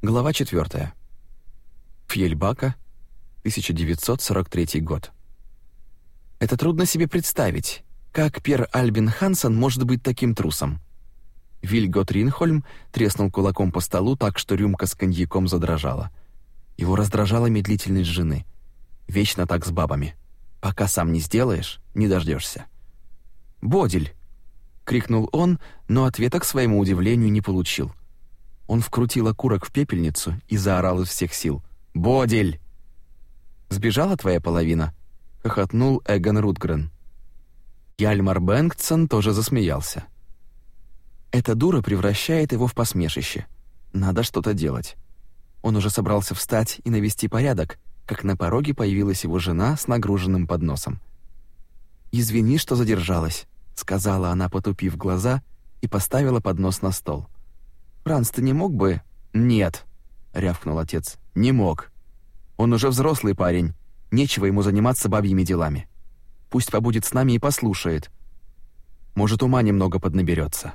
Глава 4. Фьельбака, 1943 год. Это трудно себе представить, как Пер Альбин Хансен может быть таким трусом. Вильгот Ринхольм треснул кулаком по столу так, что рюмка с коньяком задрожала. Его раздражала медлительность жены. Вечно так с бабами. Пока сам не сделаешь, не дождешься. Бодиль! — крикнул он, но ответа к своему удивлению не получил. Он вкрутил окурок в пепельницу и заорал из всех сил. «Бодель!» «Сбежала твоя половина?» — хохотнул Эгон Рутгрен. Яльмар Бенгтсон тоже засмеялся. Эта дура превращает его в посмешище. Надо что-то делать. Он уже собрался встать и навести порядок, как на пороге появилась его жена с нагруженным подносом. «Извини, что задержалась», — сказала она, потупив глаза, и поставила поднос на стол. Франц, ты не мог бы? Нет, рявкнул отец. Не мог. Он уже взрослый парень. Нечего ему заниматься бабьими делами. Пусть побудет с нами и послушает. Может, ума немного поднаберется.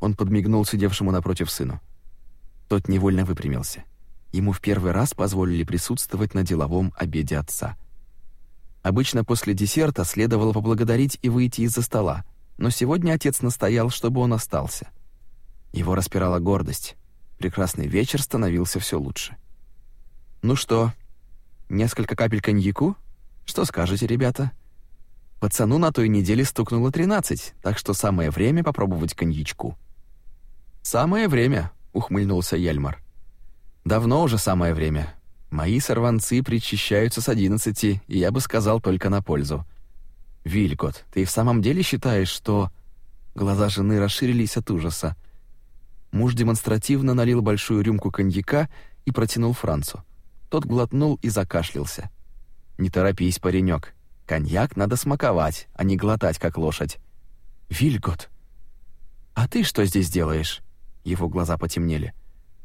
Он подмигнул сидевшему напротив сыну. Тот невольно выпрямился. Ему в первый раз позволили присутствовать на деловом обеде отца. Обычно после десерта следовало поблагодарить и выйти из-за стола, но сегодня отец настоял, чтобы он остался — его распирала гордость. Прекрасный вечер становился все лучше. «Ну что, несколько капель коньяку? Что скажете, ребята?» Пацану на той неделе стукнуло 13, так что самое время попробовать коньячку. «Самое время», — ухмыльнулся Яльмар. «Давно уже самое время. Мои сорванцы причащаются с 11, и я бы сказал только на пользу. Вильгот, ты в самом деле считаешь, что...» Глаза жены расширились от ужаса. Муж демонстративно налил большую рюмку коньяка и протянул Францу. Тот глотнул и закашлялся. «Не торопись, паренек. Коньяк надо смаковать, а не глотать, как лошадь». «Вильгот!» «А ты что здесь делаешь?» Его глаза потемнели.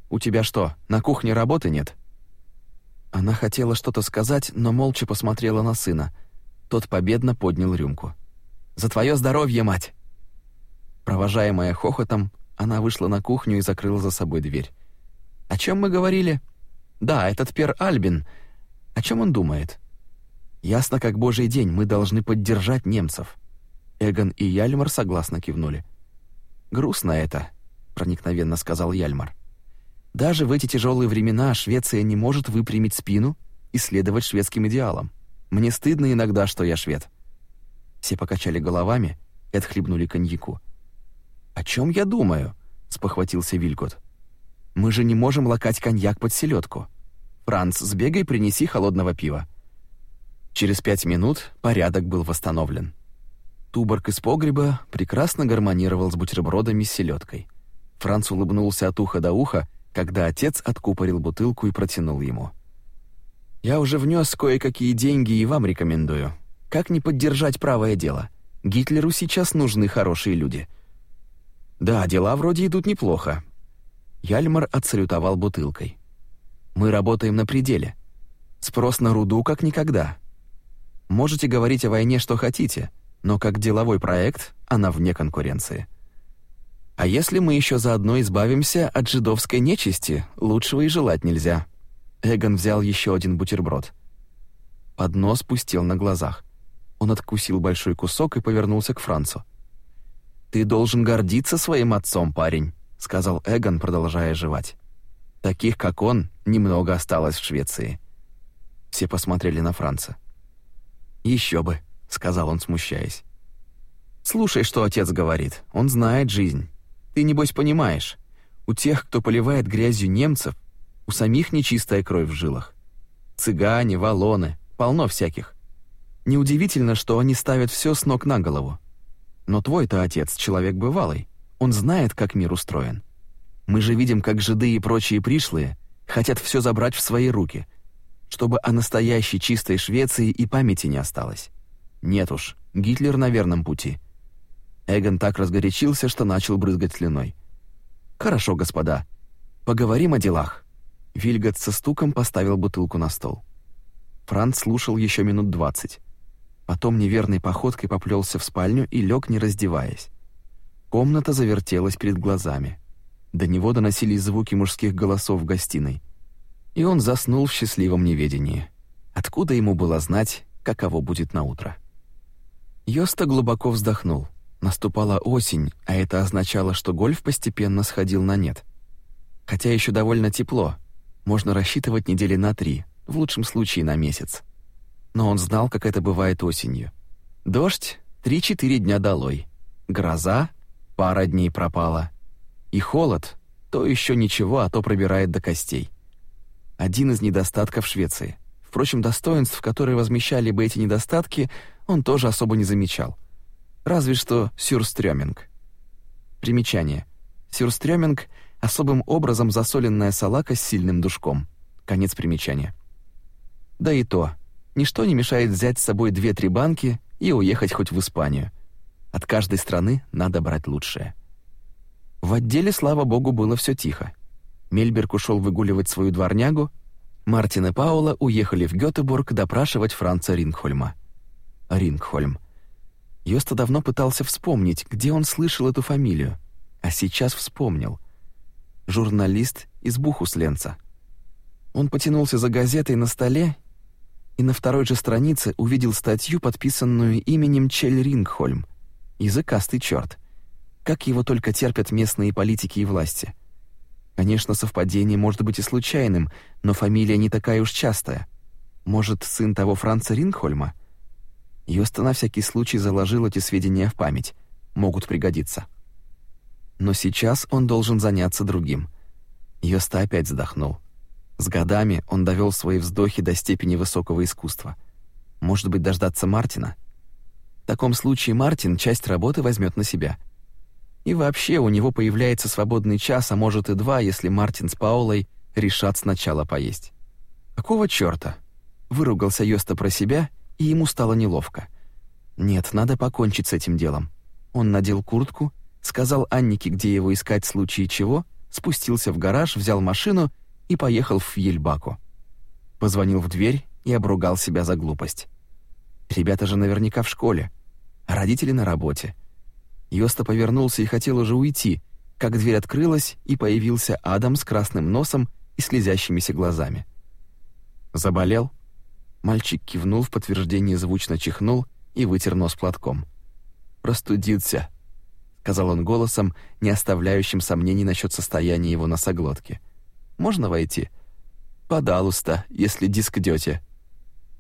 «У тебя что, на кухне работы нет?» Она хотела что-то сказать, но молча посмотрела на сына. Тот победно поднял рюмку. «За твое здоровье, мать!» Провожаемая хохотом, она вышла на кухню и закрыла за собой дверь. «О чем мы говорили?» «Да, этот Пер Альбин. О чем он думает?» «Ясно, как божий день, мы должны поддержать немцев». Эгон и Яльмар согласно кивнули. «Грустно это», — проникновенно сказал Яльмар. «Даже в эти тяжелые времена Швеция не может выпрямить спину и следовать шведским идеалам. Мне стыдно иногда, что я швед». Все покачали головами и отхлебнули коньяку. «О чем я думаю?» — спохватился Вилькот. «Мы же не можем лакать коньяк под селедку. Франц, сбегай, принеси холодного пива». Через пять минут порядок был восстановлен. Туборг из погреба прекрасно гармонировал с бутербродами с селедкой. Франц улыбнулся от уха до уха, когда отец откупорил бутылку и протянул ему. «Я уже внес кое-какие деньги и вам рекомендую. Как не поддержать правое дело? Гитлеру сейчас нужны хорошие люди. «Да, дела вроде идут неплохо». Яльмар отсалютовал бутылкой. «Мы работаем на пределе. Спрос на руду как никогда. Можете говорить о войне, что хотите, но как деловой проект она вне конкуренции. А если мы еще заодно избавимся от жидовской нечисти, лучшего и желать нельзя». Эгон взял еще один бутерброд. Поднос пустил на глазах. Он откусил большой кусок и повернулся к Францу. «Ты должен гордиться своим отцом, парень», — сказал Эгон, продолжая жевать. «Таких, как он, немного осталось в Швеции». Все посмотрели на Франца. «Еще бы», — сказал он, смущаясь. «Слушай, что отец говорит. Он знает жизнь. Ты, небось, понимаешь. У тех, кто поливает грязью немцев, у самих нечистая кровь в жилах. Цыгане, валоны, полно всяких. Неудивительно, что они ставят все с ног на голову. Но твой-то отец человек бывалый. Он знает, как мир устроен. Мы же видим, как жиды и прочие пришлые хотят все забрать в свои руки, чтобы о настоящей чистой Швеции и памяти не осталось. Нет уж, Гитлер на верном пути. Эгон так разгорячился, что начал брызгать слюной. Хорошо, господа. Поговорим о делах. Вильгот со стуком поставил бутылку на стол. Франц слушал еще минут двадцать потом неверной походкой поплелся в спальню и лег, не раздеваясь. Комната завертелась перед глазами. До него доносились звуки мужских голосов в гостиной. И он заснул в счастливом неведении. Откуда ему было знать, каково будет на утро? Йоста глубоко вздохнул. Наступала осень, а это означало, что гольф постепенно сходил на нет. Хотя еще довольно тепло. Можно рассчитывать недели на три, в лучшем случае на месяц но он знал, как это бывает осенью. Дождь — три-четыре дня долой. Гроза — пара дней пропала. И холод — то еще ничего, а то пробирает до костей. Один из недостатков Швеции. Впрочем, достоинств, которые возмещали бы эти недостатки, он тоже особо не замечал. Разве что сюрстрёминг. Примечание. Сюрстрёминг — особым образом засоленная салака с сильным душком. Конец примечания. Да и то, ничто не мешает взять с собой две-три банки и уехать хоть в Испанию. От каждой страны надо брать лучшее. В отделе, слава богу, было все тихо. Мельберг ушел выгуливать свою дворнягу, Мартин и Паула уехали в Гётеборг допрашивать Франца Рингхольма. Рингхольм. Йоста давно пытался вспомнить, где он слышал эту фамилию, а сейчас вспомнил. Журналист из Бухусленца. Он потянулся за газетой на столе и на второй же странице увидел статью, подписанную именем Чель Рингхольм. Языкастый черт. Как его только терпят местные политики и власти. Конечно, совпадение может быть и случайным, но фамилия не такая уж частая. Может, сын того Франца Рингхольма? Йоста на всякий случай заложил эти сведения в память. Могут пригодиться. Но сейчас он должен заняться другим. Йоста опять вздохнул. С годами он довел свои вздохи до степени высокого искусства. Может быть, дождаться Мартина? В таком случае Мартин часть работы возьмет на себя. И вообще, у него появляется свободный час, а может и два, если Мартин с Паулой решат сначала поесть. Какого чёрта? Выругался Йоста про себя, и ему стало неловко. Нет, надо покончить с этим делом. Он надел куртку, сказал Аннике, где его искать в случае чего, спустился в гараж, взял машину — и поехал в Ельбаку. Позвонил в дверь и обругал себя за глупость. Ребята же наверняка в школе, родители на работе. Йоста повернулся и хотел уже уйти, как дверь открылась, и появился Адам с красным носом и слезящимися глазами. «Заболел?» Мальчик кивнул в подтверждение, звучно чихнул и вытер нос платком. «Простудился», — сказал он голосом, не оставляющим сомнений насчет состояния его носоглотки. Можно войти?» «Подалуйста, если диск дёте».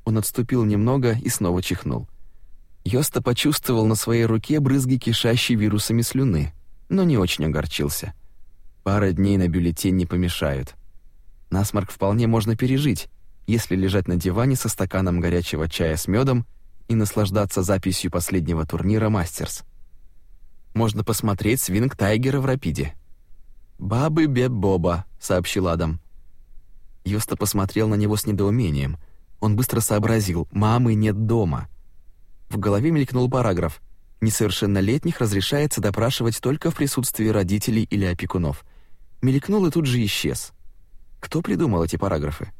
Он отступил немного и снова чихнул. Йоста почувствовал на своей руке брызги кишащей вирусами слюны, но не очень огорчился. Пара дней на бюллетень не помешают. Насморк вполне можно пережить, если лежать на диване со стаканом горячего чая с медом и наслаждаться записью последнего турнира «Мастерс». Можно посмотреть свинг Тайгера в «Рапиде». «Бабы Беб Боба», сообщил Адам. Йоста посмотрел на него с недоумением. Он быстро сообразил: мамы нет дома. В голове мелькнул параграф: несовершеннолетних разрешается допрашивать только в присутствии родителей или опекунов. Мелькнул и тут же исчез. Кто придумал эти параграфы?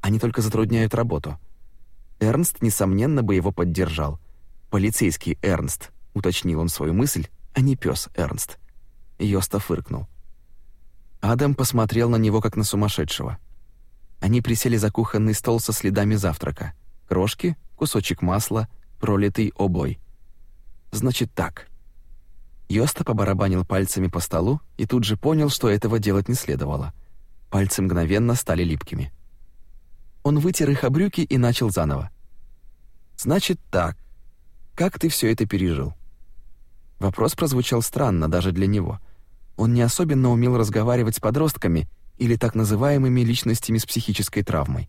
Они только затрудняют работу. Эрнст несомненно бы его поддержал. Полицейский Эрнст, уточнил он свою мысль, а не пес Эрнст. Йоста фыркнул. Адам посмотрел на него как на сумасшедшего. Они присели за кухонный стол со следами завтрака. Крошки, кусочек масла, пролитый обой. «Значит так». Йоста побарабанил пальцами по столу и тут же понял, что этого делать не следовало. Пальцы мгновенно стали липкими. Он вытер их о брюки и начал заново. «Значит так. Как ты все это пережил?» Вопрос прозвучал странно даже для него — он не особенно умел разговаривать с подростками или так называемыми личностями с психической травмой.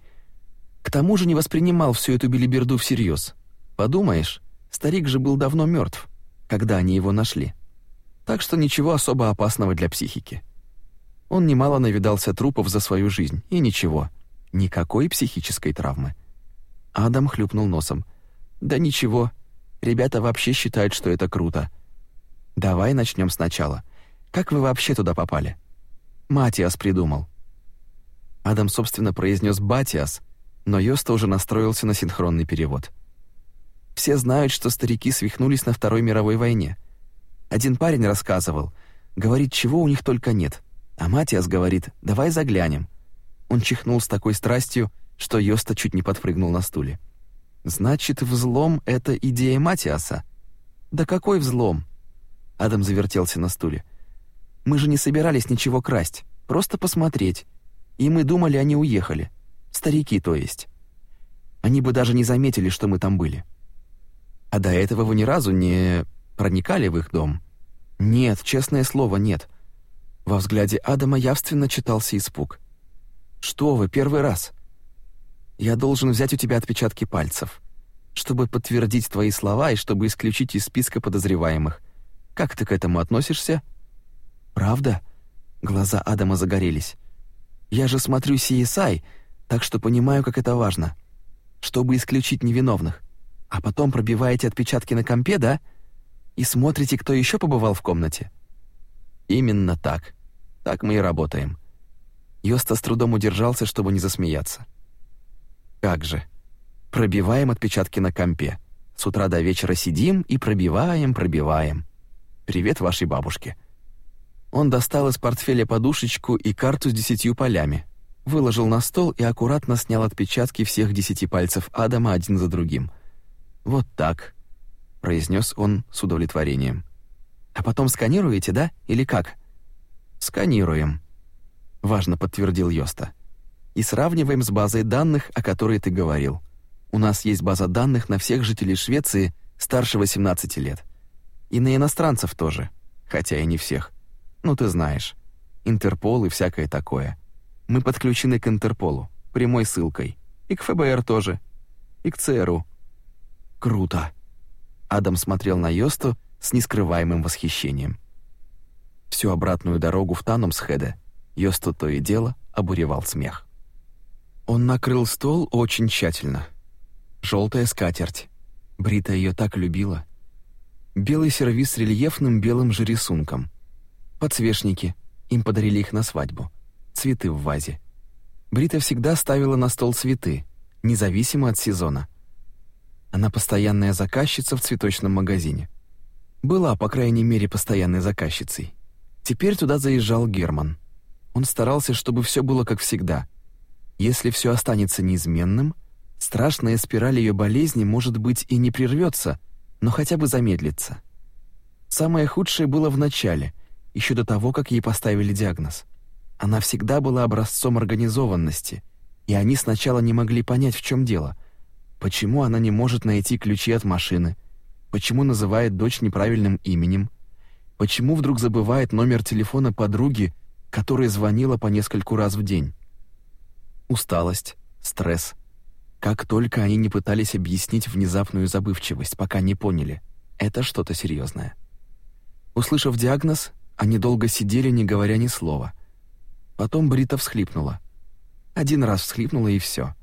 К тому же не воспринимал всю эту белиберду всерьез. Подумаешь, старик же был давно мертв, когда они его нашли. Так что ничего особо опасного для психики. Он немало навидался трупов за свою жизнь, и ничего, никакой психической травмы. Адам хлюпнул носом. Да ничего. Ребята вообще считают, что это круто. Давай начнем сначала. Как вы вообще туда попали?» «Матиас придумал». Адам, собственно, произнес «Батиас», но Йоста уже настроился на синхронный перевод. «Все знают, что старики свихнулись на Второй мировой войне. Один парень рассказывал, говорит, чего у них только нет, а Матиас говорит, давай заглянем». Он чихнул с такой страстью, что Йоста чуть не подпрыгнул на стуле. «Значит, взлом — это идея Матиаса?» «Да какой взлом?» Адам завертелся на стуле. Мы же не собирались ничего красть, просто посмотреть. И мы думали, они уехали. Старики, то есть. Они бы даже не заметили, что мы там были. А до этого вы ни разу не проникали в их дом? Нет, честное слово, нет. Во взгляде Адама явственно читался испуг. Что вы, первый раз? Я должен взять у тебя отпечатки пальцев, чтобы подтвердить твои слова и чтобы исключить из списка подозреваемых. Как ты к этому относишься? Правда? Глаза Адама загорелись. Я же смотрю CSI, так что понимаю, как это важно. Чтобы исключить невиновных. А потом пробиваете отпечатки на компе, да? И смотрите, кто еще побывал в комнате. Именно так. Так мы и работаем. Йоста с трудом удержался, чтобы не засмеяться. Как же. Пробиваем отпечатки на компе. С утра до вечера сидим и пробиваем, пробиваем. Привет вашей бабушке. Он достал из портфеля подушечку и карту с десятью полями, выложил на стол и аккуратно снял отпечатки всех десяти пальцев Адама один за другим. «Вот так», — произнес он с удовлетворением. «А потом сканируете, да? Или как?» «Сканируем», — важно подтвердил Йоста. «И сравниваем с базой данных, о которой ты говорил. У нас есть база данных на всех жителей Швеции старше 18 лет. И на иностранцев тоже, хотя и не всех. Ну ты знаешь. Интерпол и всякое такое. Мы подключены к Интерполу, прямой ссылкой. И к ФБР тоже. И к ЦРУ. Круто. Адам смотрел на Йосту с нескрываемым восхищением. Всю обратную дорогу в Танумсхеде Йосту то и дело обуревал смех. Он накрыл стол очень тщательно. Желтая скатерть. Брита ее так любила. Белый сервиз с рельефным белым же рисунком — Подсвечники. Им подарили их на свадьбу. Цветы в вазе. Брита всегда ставила на стол цветы, независимо от сезона. Она постоянная заказчица в цветочном магазине. Была, по крайней мере, постоянной заказчицей. Теперь туда заезжал Герман. Он старался, чтобы все было как всегда. Если все останется неизменным, страшная спираль ее болезни, может быть, и не прервется, но хотя бы замедлится. Самое худшее было в начале, еще до того, как ей поставили диагноз. Она всегда была образцом организованности, и они сначала не могли понять, в чем дело. Почему она не может найти ключи от машины? Почему называет дочь неправильным именем? Почему вдруг забывает номер телефона подруги, которая звонила по нескольку раз в день? Усталость, стресс. Как только они не пытались объяснить внезапную забывчивость, пока не поняли, это что-то серьезное. Услышав диагноз, они долго сидели, не говоря ни слова. Потом Брита всхлипнула. Один раз всхлипнула и все.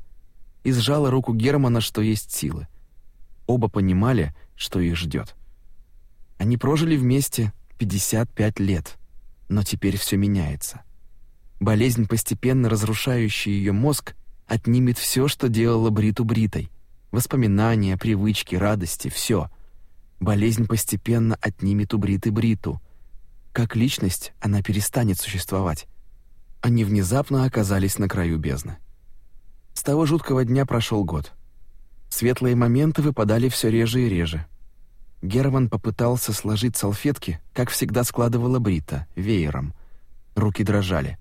И сжала руку Германа, что есть силы. Оба понимали, что их ждет. Они прожили вместе 55 лет, но теперь все меняется. Болезнь, постепенно разрушающая ее мозг, отнимет все, что делала Бриту Бритой. Воспоминания, привычки, радости, все. Болезнь постепенно отнимет у Бриты Бриту, как личность она перестанет существовать. Они внезапно оказались на краю бездны. С того жуткого дня прошел год. Светлые моменты выпадали все реже и реже. Герман попытался сложить салфетки, как всегда складывала Брита, веером. Руки дрожали.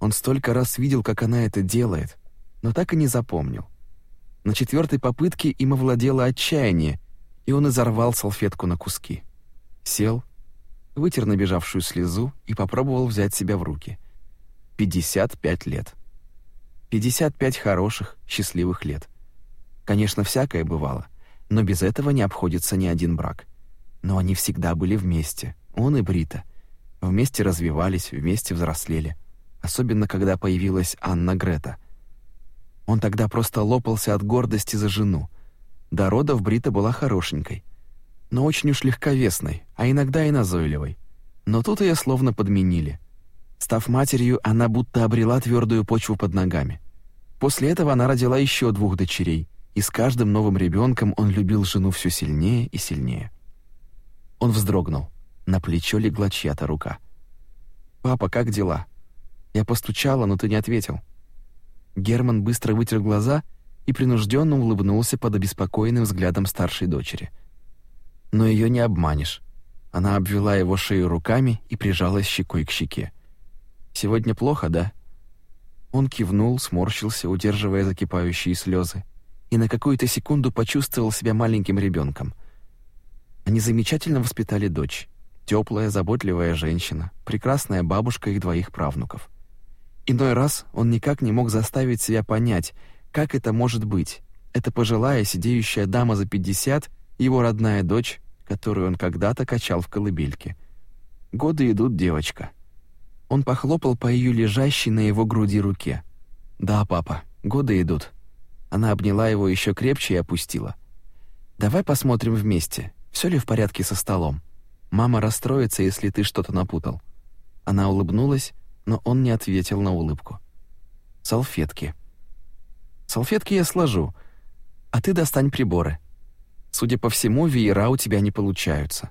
Он столько раз видел, как она это делает, но так и не запомнил. На четвертой попытке им овладело отчаяние, и он изорвал салфетку на куски. Сел, вытер набежавшую слезу и попробовал взять себя в руки. 55 лет. 55 хороших, счастливых лет. Конечно, всякое бывало, но без этого не обходится ни один брак. Но они всегда были вместе, он и Брита. Вместе развивались, вместе взрослели. Особенно, когда появилась Анна Грета. Он тогда просто лопался от гордости за жену. До родов Брита была хорошенькой — но очень уж легковесной, а иногда и назойливой. Но тут ее словно подменили. Став матерью, она будто обрела твердую почву под ногами. После этого она родила еще двух дочерей, и с каждым новым ребенком он любил жену все сильнее и сильнее. Он вздрогнул. На плечо легла чья-то рука. «Папа, как дела?» «Я постучала, но ты не ответил». Герман быстро вытер глаза и принужденно улыбнулся под обеспокоенным взглядом старшей дочери – но ее не обманешь. Она обвела его шею руками и прижалась щекой к щеке. Сегодня плохо, да? Он кивнул, сморщился, удерживая закипающие слезы, и на какую-то секунду почувствовал себя маленьким ребенком. Они замечательно воспитали дочь. теплая, заботливая женщина, прекрасная бабушка их двоих правнуков. Иной раз он никак не мог заставить себя понять, как это может быть. Эта пожилая сидеющая дама за 50, его родная дочь которую он когда-то качал в колыбельке. Годы идут, девочка. Он похлопал по ее лежащей на его груди руке. Да, папа, годы идут. Она обняла его еще крепче и опустила. Давай посмотрим вместе, все ли в порядке со столом. Мама расстроится, если ты что-то напутал. Она улыбнулась, но он не ответил на улыбку. Салфетки. Салфетки я сложу, а ты достань приборы. Судя по всему, веера у тебя не получаются».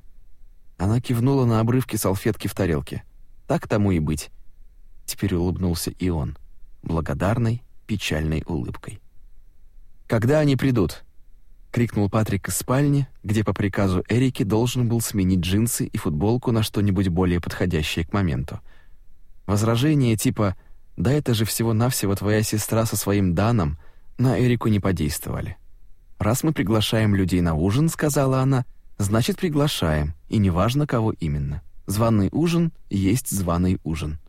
Она кивнула на обрывки салфетки в тарелке. «Так тому и быть». Теперь улыбнулся и он, благодарной, печальной улыбкой. «Когда они придут?» — крикнул Патрик из спальни, где по приказу Эрики должен был сменить джинсы и футболку на что-нибудь более подходящее к моменту. Возражение типа «Да это же всего-навсего твоя сестра со своим Даном» на Эрику не подействовали. Раз мы приглашаем людей на ужин, сказала она, значит, приглашаем, и неважно, кого именно. Званый ужин есть званый ужин.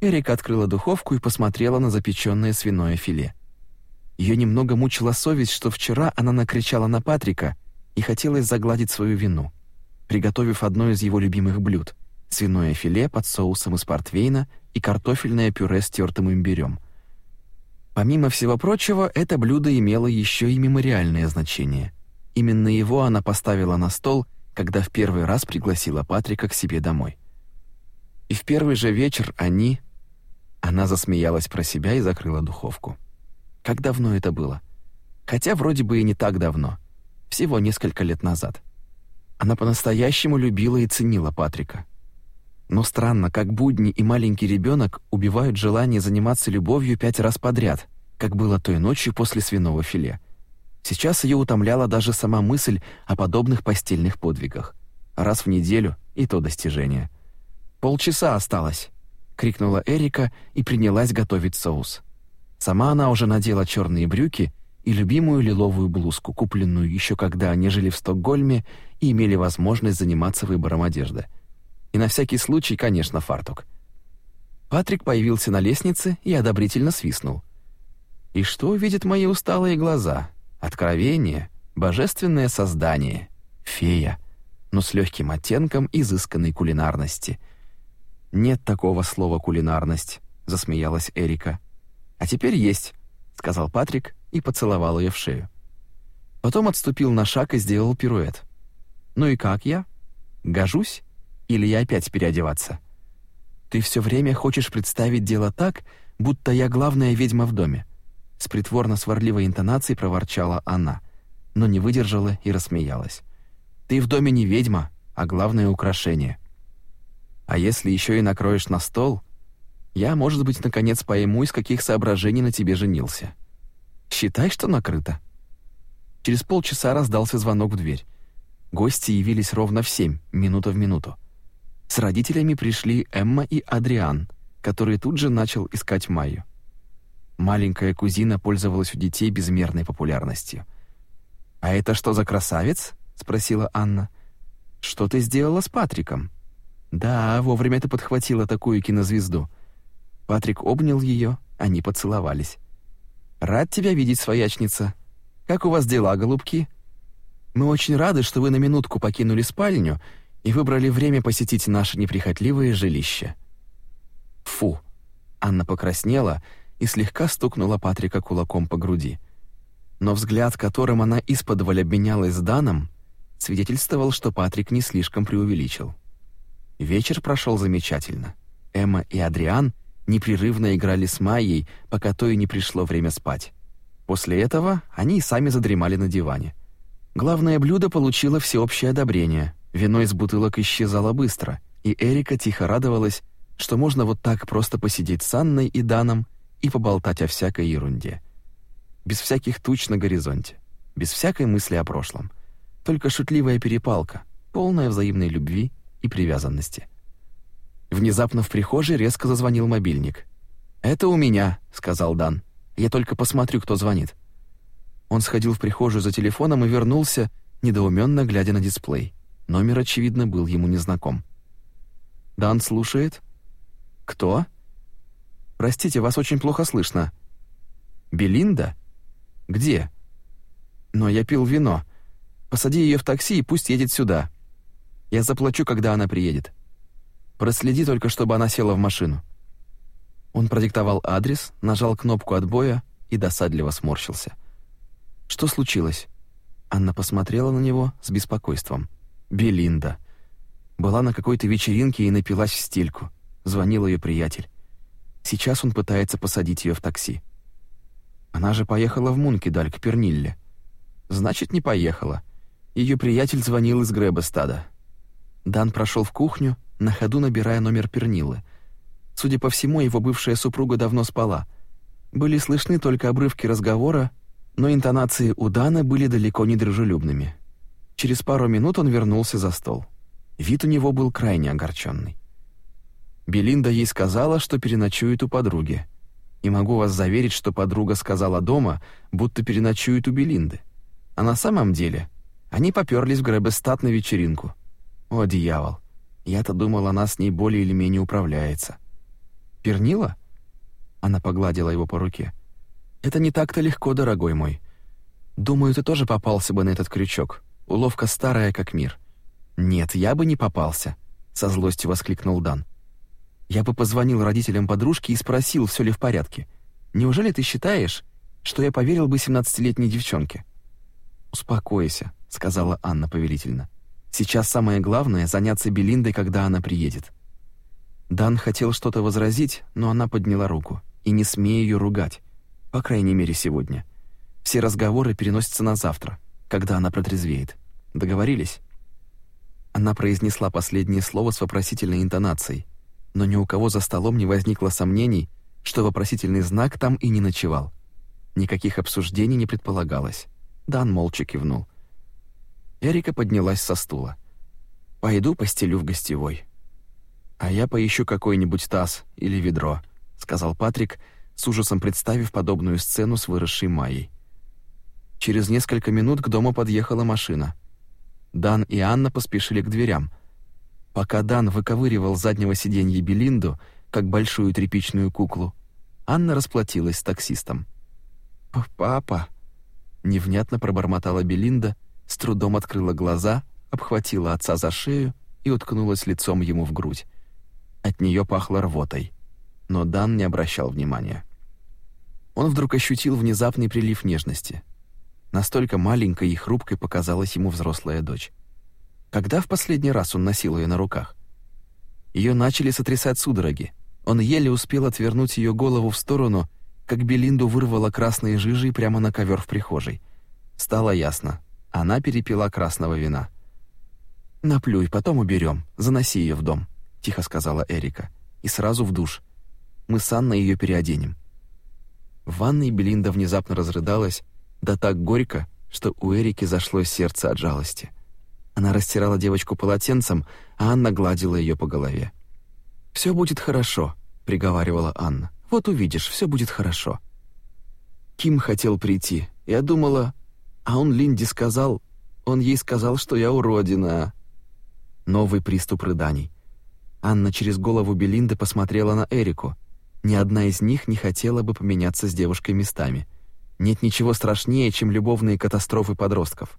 Эрика открыла духовку и посмотрела на запечённое свиное филе. Её немного мучила совесть, что вчера она накричала на Патрика и хотела загладить свою вину, приготовив одно из его любимых блюд — свиное филе под соусом из портвейна и картофельное пюре с тёртым имбирем — Помимо всего прочего, это блюдо имело еще и мемориальное значение. Именно его она поставила на стол, когда в первый раз пригласила Патрика к себе домой. И в первый же вечер они... Она засмеялась про себя и закрыла духовку. Как давно это было? Хотя вроде бы и не так давно. Всего несколько лет назад. Она по-настоящему любила и ценила Патрика. Но странно, как будни и маленький ребенок убивают желание заниматься любовью пять раз подряд, как было той ночью после свиного филе. Сейчас ее утомляла даже сама мысль о подобных постельных подвигах. Раз в неделю и то достижение. «Полчаса осталось!» — крикнула Эрика и принялась готовить соус. Сама она уже надела черные брюки и любимую лиловую блузку, купленную еще когда они жили в Стокгольме и имели возможность заниматься выбором одежды — и на всякий случай, конечно, фартук. Патрик появился на лестнице и одобрительно свистнул. И что видят мои усталые глаза? Откровение, божественное создание, фея, но с легким оттенком изысканной кулинарности. Нет такого слова кулинарность, засмеялась Эрика. А теперь есть, сказал Патрик и поцеловал ее в шею. Потом отступил на шаг и сделал пируэт. Ну и как я? Гожусь? Или я опять переодеваться? Ты все время хочешь представить дело так, будто я главная ведьма в доме, с притворно сварливой интонацией проворчала она, но не выдержала и рассмеялась. Ты в доме не ведьма, а главное украшение. А если еще и накроешь на стол, я, может быть, наконец пойму, из каких соображений на тебе женился. Считай, что накрыто. Через полчаса раздался звонок в дверь. Гости явились ровно в семь, минута в минуту. С родителями пришли Эмма и Адриан, который тут же начал искать Майю. Маленькая кузина пользовалась у детей безмерной популярностью. «А это что за красавец?» — спросила Анна. «Что ты сделала с Патриком?» «Да, вовремя ты подхватила такую кинозвезду». Патрик обнял ее, они поцеловались. «Рад тебя видеть, своячница. Как у вас дела, голубки?» «Мы очень рады, что вы на минутку покинули спальню и выбрали время посетить наше неприхотливое жилище. Фу. Анна покраснела и слегка стукнула Патрика кулаком по груди. Но взгляд, которым она исподволь обменялась с Даном, свидетельствовал, что Патрик не слишком преувеличил. Вечер прошел замечательно. Эмма и Адриан непрерывно играли с Майей, пока той не пришло время спать. После этого они и сами задремали на диване. Главное блюдо получило всеобщее одобрение, Вино из бутылок исчезало быстро, и Эрика тихо радовалась, что можно вот так просто посидеть с Анной и Даном и поболтать о всякой ерунде. Без всяких туч на горизонте, без всякой мысли о прошлом. Только шутливая перепалка, полная взаимной любви и привязанности. Внезапно в прихожей резко зазвонил мобильник. «Это у меня», — сказал Дан. «Я только посмотрю, кто звонит». Он сходил в прихожую за телефоном и вернулся, недоуменно глядя на дисплей. Номер, очевидно, был ему незнаком. «Дан слушает?» «Кто?» «Простите, вас очень плохо слышно». «Белинда? Где?» «Но я пил вино. Посади ее в такси и пусть едет сюда. Я заплачу, когда она приедет. Проследи только, чтобы она села в машину». Он продиктовал адрес, нажал кнопку отбоя и досадливо сморщился. «Что случилось?» Анна посмотрела на него с беспокойством. Белинда. Была на какой-то вечеринке и напилась в стельку. Звонил ее приятель. Сейчас он пытается посадить ее в такси. Она же поехала в Мункидаль к Пернилле. Значит, не поехала. Ее приятель звонил из Гребестада. Дан прошел в кухню, на ходу набирая номер Пернилы. Судя по всему, его бывшая супруга давно спала. Были слышны только обрывки разговора, но интонации у Дана были далеко не дружелюбными. Через пару минут он вернулся за стол. Вид у него был крайне огорченный. Белинда ей сказала, что переночует у подруги. И могу вас заверить, что подруга сказала дома, будто переночует у Белинды. А на самом деле они поперлись в Грэбестат на вечеринку. О, дьявол! Я-то думал, она с ней более или менее управляется. «Пернила?» Она погладила его по руке. «Это не так-то легко, дорогой мой. Думаю, ты тоже попался бы на этот крючок уловка старая как мир. Нет, я бы не попался, со злостью воскликнул Дан. Я бы позвонил родителям подружки и спросил, все ли в порядке. Неужели ты считаешь, что я поверил бы семнадцатилетней девчонке? Успокойся, сказала Анна повелительно. Сейчас самое главное заняться Белиндой, когда она приедет. Дан хотел что-то возразить, но она подняла руку. И не смей ее ругать. По крайней мере, сегодня. Все разговоры переносятся на завтра, когда она протрезвеет. Договорились?» Она произнесла последнее слово с вопросительной интонацией, но ни у кого за столом не возникло сомнений, что вопросительный знак там и не ночевал. Никаких обсуждений не предполагалось. Дан молча кивнул. Эрика поднялась со стула. «Пойду постелю в гостевой». «А я поищу какой-нибудь таз или ведро», — сказал Патрик, с ужасом представив подобную сцену с выросшей Майей. Через несколько минут к дому подъехала машина — Дан и Анна поспешили к дверям. Пока Дан выковыривал заднего сиденья Белинду, как большую тряпичную куклу, Анна расплатилась с таксистом. «Папа!» — невнятно пробормотала Белинда, с трудом открыла глаза, обхватила отца за шею и уткнулась лицом ему в грудь. От нее пахло рвотой, но Дан не обращал внимания. Он вдруг ощутил внезапный прилив нежности — Настолько маленькой и хрупкой показалась ему взрослая дочь. Когда в последний раз он носил ее на руках? Ее начали сотрясать судороги. Он еле успел отвернуть ее голову в сторону, как Белинду вырвало красные жижи прямо на ковер в прихожей. Стало ясно. Она перепила красного вина. «Наплюй, потом уберем. Заноси ее в дом», — тихо сказала Эрика. «И сразу в душ. Мы с Анной ее переоденем». В ванной Белинда внезапно разрыдалась, да так горько, что у Эрики зашло сердце от жалости. Она растирала девочку полотенцем, а Анна гладила ее по голове. «Все будет хорошо», — приговаривала Анна. «Вот увидишь, все будет хорошо». Ким хотел прийти. Я думала... А он Линде сказал... Он ей сказал, что я уродина. Новый приступ рыданий. Анна через голову Белинды посмотрела на Эрику. Ни одна из них не хотела бы поменяться с девушкой местами — нет ничего страшнее, чем любовные катастрофы подростков.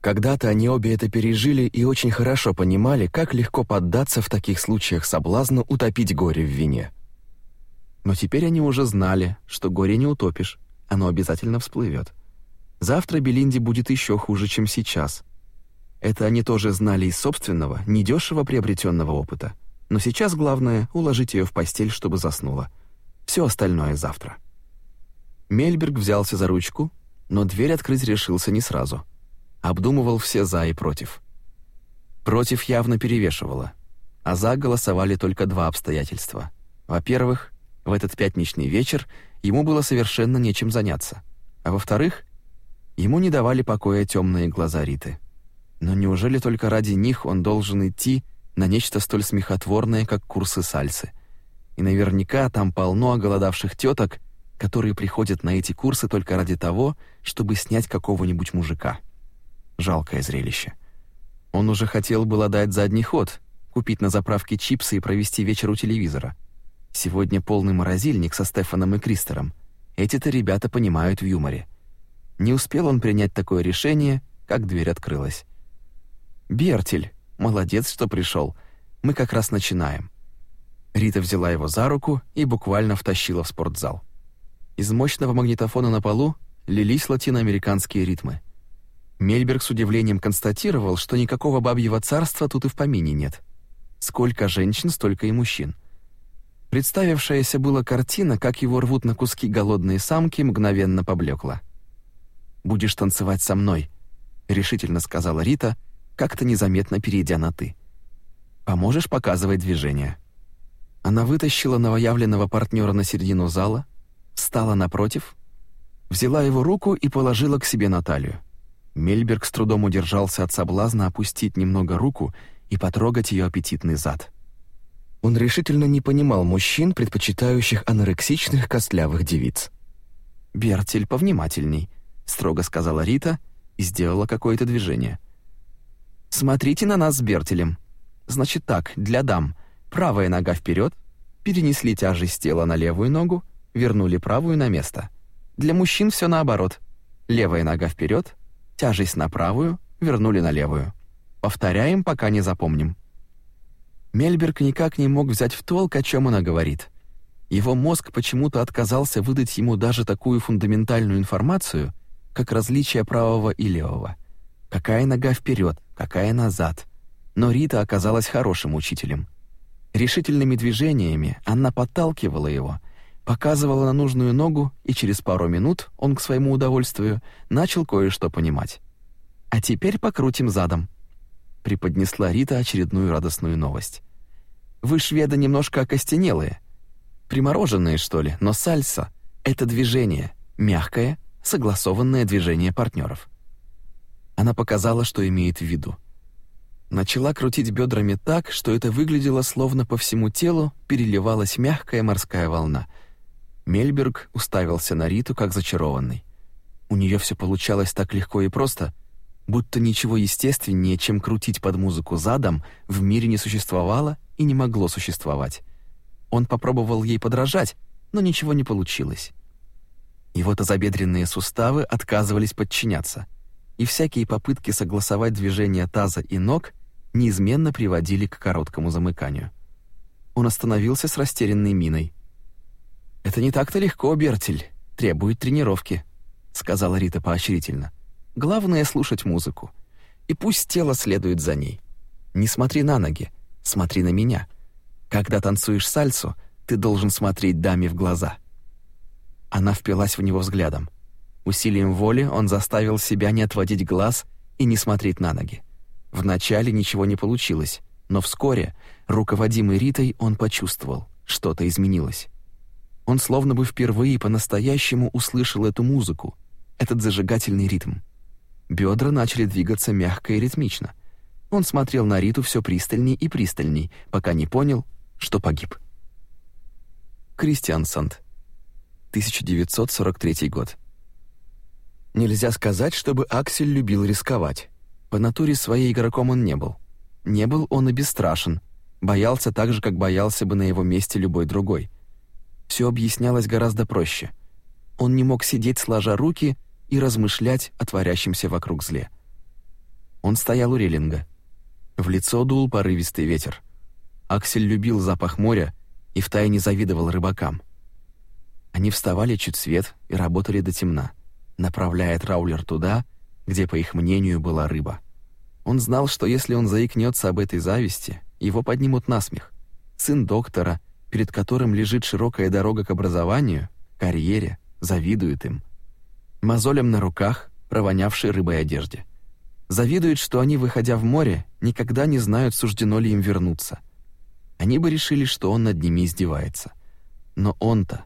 Когда-то они обе это пережили и очень хорошо понимали, как легко поддаться в таких случаях соблазну утопить горе в вине. Но теперь они уже знали, что горе не утопишь, оно обязательно всплывет. Завтра Белинде будет еще хуже, чем сейчас. Это они тоже знали из собственного, недешево приобретенного опыта. Но сейчас главное уложить ее в постель, чтобы заснула. Все остальное завтра. Мельберг взялся за ручку, но дверь открыть решился не сразу. Обдумывал все «за» и «против». Против явно перевешивало, а «за» голосовали только два обстоятельства. Во-первых, в этот пятничный вечер ему было совершенно нечем заняться. А во-вторых, ему не давали покоя темные глаза Риты. Но неужели только ради них он должен идти на нечто столь смехотворное, как курсы сальсы? И наверняка там полно оголодавших теток, которые приходят на эти курсы только ради того, чтобы снять какого-нибудь мужика. Жалкое зрелище. Он уже хотел было дать задний ход, купить на заправке чипсы и провести вечер у телевизора. Сегодня полный морозильник со Стефаном и Кристером. Эти-то ребята понимают в юморе. Не успел он принять такое решение, как дверь открылась. «Бертель, молодец, что пришел. Мы как раз начинаем». Рита взяла его за руку и буквально втащила в спортзал. Из мощного магнитофона на полу лились латиноамериканские ритмы. Мельберг с удивлением констатировал, что никакого бабьего царства тут и в помине нет. Сколько женщин, столько и мужчин. Представившаяся была картина, как его рвут на куски голодные самки, мгновенно поблекла. «Будешь танцевать со мной», — решительно сказала Рита, как-то незаметно перейдя на «ты». «Поможешь показывать движение?» Она вытащила новоявленного партнера на середину зала — встала напротив, взяла его руку и положила к себе на талию. Мельберг с трудом удержался от соблазна опустить немного руку и потрогать ее аппетитный зад. Он решительно не понимал мужчин, предпочитающих анорексичных костлявых девиц. «Бертель, повнимательней», — строго сказала Рита и сделала какое-то движение. «Смотрите на нас с Бертелем. Значит так, для дам. Правая нога вперед, перенесли тяжесть тела на левую ногу, вернули правую на место. Для мужчин все наоборот. Левая нога вперед, тяжесть на правую, вернули на левую. Повторяем, пока не запомним. Мельберг никак не мог взять в толк, о чем она говорит. Его мозг почему-то отказался выдать ему даже такую фундаментальную информацию, как различие правого и левого. Какая нога вперед, какая назад. Но Рита оказалась хорошим учителем. Решительными движениями она подталкивала его, показывала на нужную ногу, и через пару минут он к своему удовольствию начал кое-что понимать. А теперь покрутим задом. Преподнесла Рита очередную радостную новость. Вы шведы немножко окостенелые, примороженные, что ли, но сальса это движение, мягкое, согласованное движение партнеров. Она показала, что имеет в виду. Начала крутить бедрами так, что это выглядело словно по всему телу переливалась мягкая морская волна — Мельберг уставился на Риту как зачарованный. У нее все получалось так легко и просто, будто ничего естественнее, чем крутить под музыку задом, в мире не существовало и не могло существовать. Он попробовал ей подражать, но ничего не получилось. Его тазобедренные суставы отказывались подчиняться, и всякие попытки согласовать движения таза и ног неизменно приводили к короткому замыканию. Он остановился с растерянной миной – «Это не так-то легко, Бертель. Требует тренировки», — сказала Рита поощрительно. «Главное — слушать музыку. И пусть тело следует за ней. Не смотри на ноги, смотри на меня. Когда танцуешь сальсу, ты должен смотреть даме в глаза». Она впилась в него взглядом. Усилием воли он заставил себя не отводить глаз и не смотреть на ноги. Вначале ничего не получилось, но вскоре, руководимый Ритой, он почувствовал, что-то изменилось. Он словно бы впервые по-настоящему услышал эту музыку, этот зажигательный ритм. Бедра начали двигаться мягко и ритмично. Он смотрел на Риту все пристальней и пристальней, пока не понял, что погиб. Кристиан Санд. 1943 год. Нельзя сказать, чтобы Аксель любил рисковать. По натуре своей игроком он не был. Не был он и бесстрашен. Боялся так же, как боялся бы на его месте любой другой все объяснялось гораздо проще. Он не мог сидеть сложа руки и размышлять о творящемся вокруг зле. Он стоял у релинга. В лицо дул порывистый ветер. Аксель любил запах моря и втайне завидовал рыбакам. Они вставали чуть свет и работали до темна, направляя траулер туда, где, по их мнению, была рыба. Он знал, что если он заикнется об этой зависти, его поднимут на смех. Сын доктора — перед которым лежит широкая дорога к образованию, карьере, завидуют им. Мозолям на руках, провонявшей рыбой одежде. завидуют, что они, выходя в море, никогда не знают, суждено ли им вернуться. Они бы решили, что он над ними издевается. Но он-то,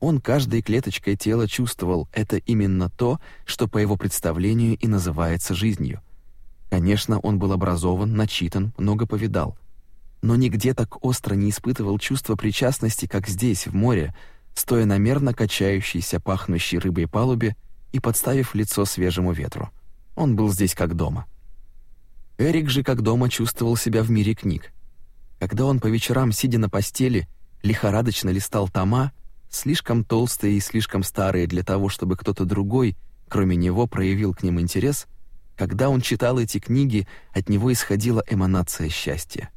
он каждой клеточкой тела чувствовал это именно то, что по его представлению и называется жизнью. Конечно, он был образован, начитан, много повидал — но нигде так остро не испытывал чувство причастности, как здесь, в море, стоя на мерно качающейся, пахнущей рыбой палубе и подставив лицо свежему ветру. Он был здесь как дома. Эрик же как дома чувствовал себя в мире книг. Когда он по вечерам, сидя на постели, лихорадочно листал тома, слишком толстые и слишком старые для того, чтобы кто-то другой, кроме него, проявил к ним интерес, когда он читал эти книги, от него исходила эманация счастья.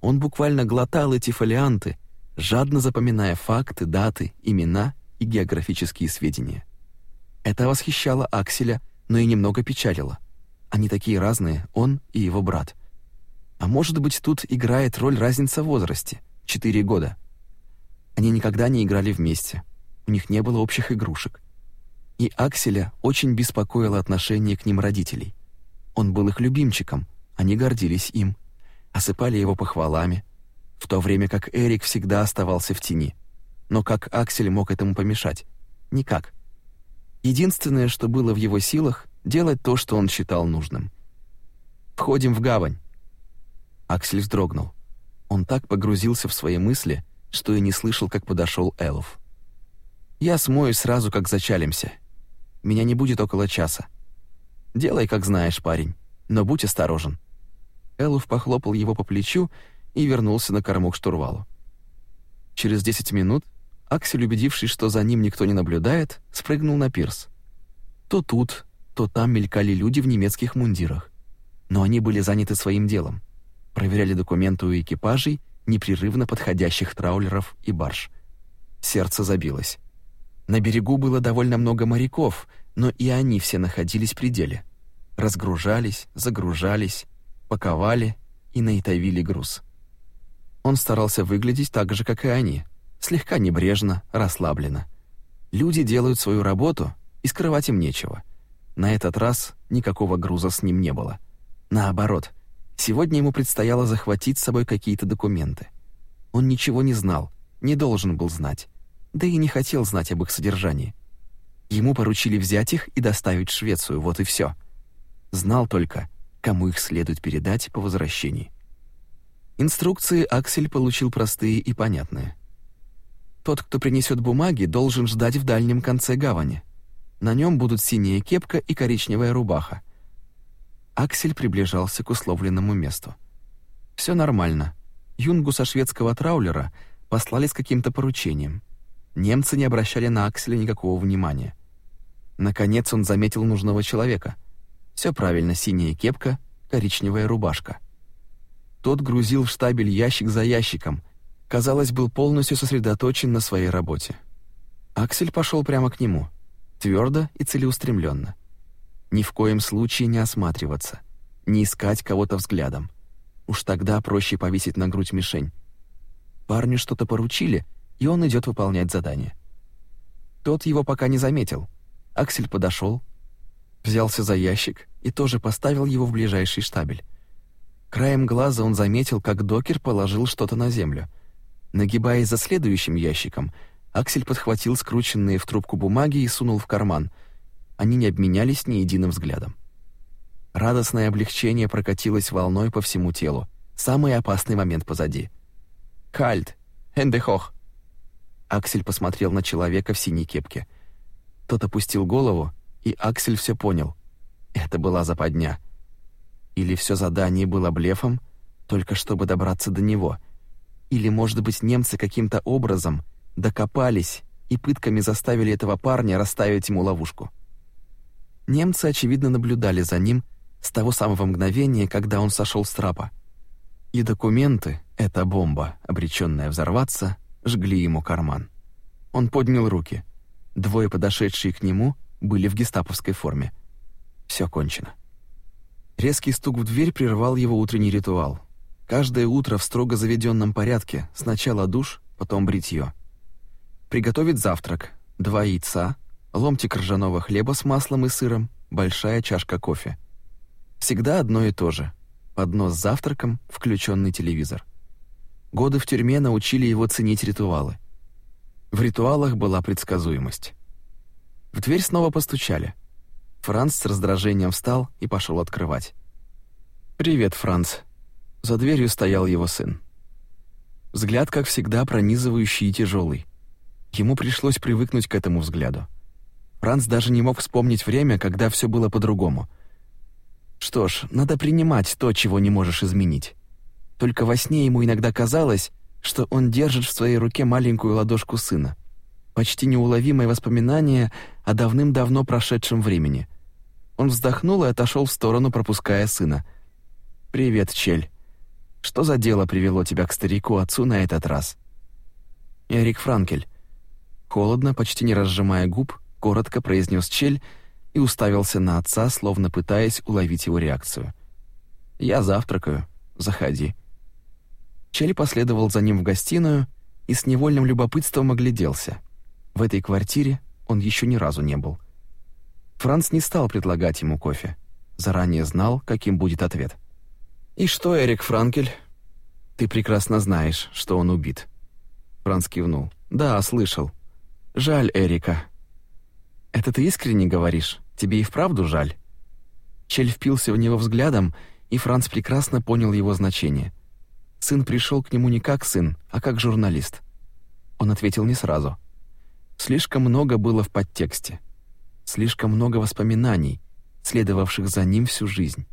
Он буквально глотал эти фолианты, жадно запоминая факты, даты, имена и географические сведения. Это восхищало Акселя, но и немного печалило. Они такие разные, он и его брат. А может быть, тут играет роль разница в возрасте — четыре года. Они никогда не играли вместе. У них не было общих игрушек. И Акселя очень беспокоило отношение к ним родителей. Он был их любимчиком, они гордились им осыпали его похвалами, в то время как Эрик всегда оставался в тени. Но как Аксель мог этому помешать? Никак. Единственное, что было в его силах, делать то, что он считал нужным. «Входим в гавань». Аксель вздрогнул. Он так погрузился в свои мысли, что и не слышал, как подошел Элов. «Я смоюсь сразу, как зачалимся. Меня не будет около часа. Делай, как знаешь, парень, но будь осторожен». Элов похлопал его по плечу и вернулся на корму к штурвалу. Через 10 минут Аксель, убедившись, что за ним никто не наблюдает, спрыгнул на пирс. То тут, то там мелькали люди в немецких мундирах. Но они были заняты своим делом. Проверяли документы у экипажей, непрерывно подходящих траулеров и барж. Сердце забилось. На берегу было довольно много моряков, но и они все находились при деле. Разгружались, загружались, паковали и наитовили груз. Он старался выглядеть так же, как и они, слегка небрежно, расслабленно. Люди делают свою работу, и скрывать им нечего. На этот раз никакого груза с ним не было. Наоборот, сегодня ему предстояло захватить с собой какие-то документы. Он ничего не знал, не должен был знать, да и не хотел знать об их содержании. Ему поручили взять их и доставить в Швецию, вот и все. Знал только, кому их следует передать по возвращении. Инструкции Аксель получил простые и понятные. Тот, кто принесет бумаги, должен ждать в дальнем конце гавани. На нем будут синяя кепка и коричневая рубаха. Аксель приближался к условленному месту. Все нормально. Юнгу со шведского траулера послали с каким-то поручением. Немцы не обращали на Акселя никакого внимания. Наконец он заметил нужного человека — все правильно, синяя кепка, коричневая рубашка. Тот грузил в штабель ящик за ящиком, казалось, был полностью сосредоточен на своей работе. Аксель пошел прямо к нему, твердо и целеустремленно. Ни в коем случае не осматриваться, не искать кого-то взглядом. Уж тогда проще повесить на грудь мишень. Парню что-то поручили, и он идет выполнять задание. Тот его пока не заметил. Аксель подошел, взялся за ящик и тоже поставил его в ближайший штабель. Краем глаза он заметил, как докер положил что-то на землю. Нагибаясь за следующим ящиком, Аксель подхватил скрученные в трубку бумаги и сунул в карман. Они не обменялись ни единым взглядом. Радостное облегчение прокатилось волной по всему телу. Самый опасный момент позади. «Хальт! Эндехох!» Аксель посмотрел на человека в синей кепке. Тот опустил голову, и Аксель все понял. Это была западня. Или все задание было блефом, только чтобы добраться до него. Или, может быть, немцы каким-то образом докопались и пытками заставили этого парня расставить ему ловушку. Немцы, очевидно, наблюдали за ним с того самого мгновения, когда он сошел с трапа. И документы, эта бомба, обреченная взорваться, жгли ему карман. Он поднял руки. Двое подошедшие к нему были в гестаповской форме. Все кончено. Резкий стук в дверь прервал его утренний ритуал. Каждое утро в строго заведенном порядке, сначала душ, потом бритье. Приготовить завтрак, два яйца, ломтик ржаного хлеба с маслом и сыром, большая чашка кофе. Всегда одно и то же. Поднос с завтраком, включенный телевизор. Годы в тюрьме научили его ценить ритуалы. В ритуалах была предсказуемость. В дверь снова постучали. Франц с раздражением встал и пошел открывать. «Привет, Франц». За дверью стоял его сын. Взгляд, как всегда, пронизывающий и тяжелый. Ему пришлось привыкнуть к этому взгляду. Франц даже не мог вспомнить время, когда все было по-другому. Что ж, надо принимать то, чего не можешь изменить. Только во сне ему иногда казалось, что он держит в своей руке маленькую ладошку сына. Почти неуловимое воспоминание — о давным-давно прошедшем времени. Он вздохнул и отошел в сторону, пропуская сына. «Привет, Чель. Что за дело привело тебя к старику-отцу на этот раз?» «Эрик Франкель». Холодно, почти не разжимая губ, коротко произнес Чель и уставился на отца, словно пытаясь уловить его реакцию. «Я завтракаю. Заходи». Чель последовал за ним в гостиную и с невольным любопытством огляделся. В этой квартире он еще ни разу не был. Франц не стал предлагать ему кофе. Заранее знал, каким будет ответ. «И что, Эрик Франкель?» «Ты прекрасно знаешь, что он убит». Франц кивнул. «Да, слышал. Жаль Эрика». «Это ты искренне говоришь? Тебе и вправду жаль?» Чель впился в него взглядом, и Франц прекрасно понял его значение. Сын пришел к нему не как сын, а как журналист. Он ответил не сразу. Слишком много было в подтексте. Слишком много воспоминаний, следовавших за ним всю жизнь.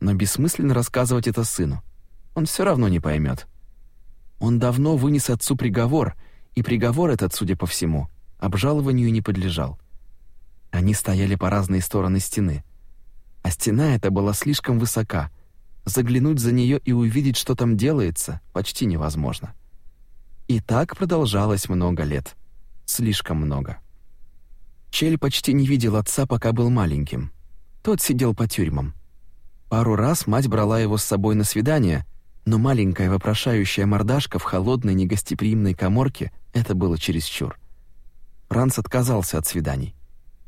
Но бессмысленно рассказывать это сыну. Он все равно не поймет. Он давно вынес отцу приговор, и приговор этот, судя по всему, обжалованию не подлежал. Они стояли по разные стороны стены. А стена эта была слишком высока. Заглянуть за нее и увидеть, что там делается, почти невозможно. И так продолжалось много лет. — Слишком много. Чель почти не видел отца, пока был маленьким. Тот сидел по тюрьмам. Пару раз мать брала его с собой на свидание, но маленькая вопрошающая мордашка в холодной негостеприимной каморке — это было чересчур. Ранс отказался от свиданий.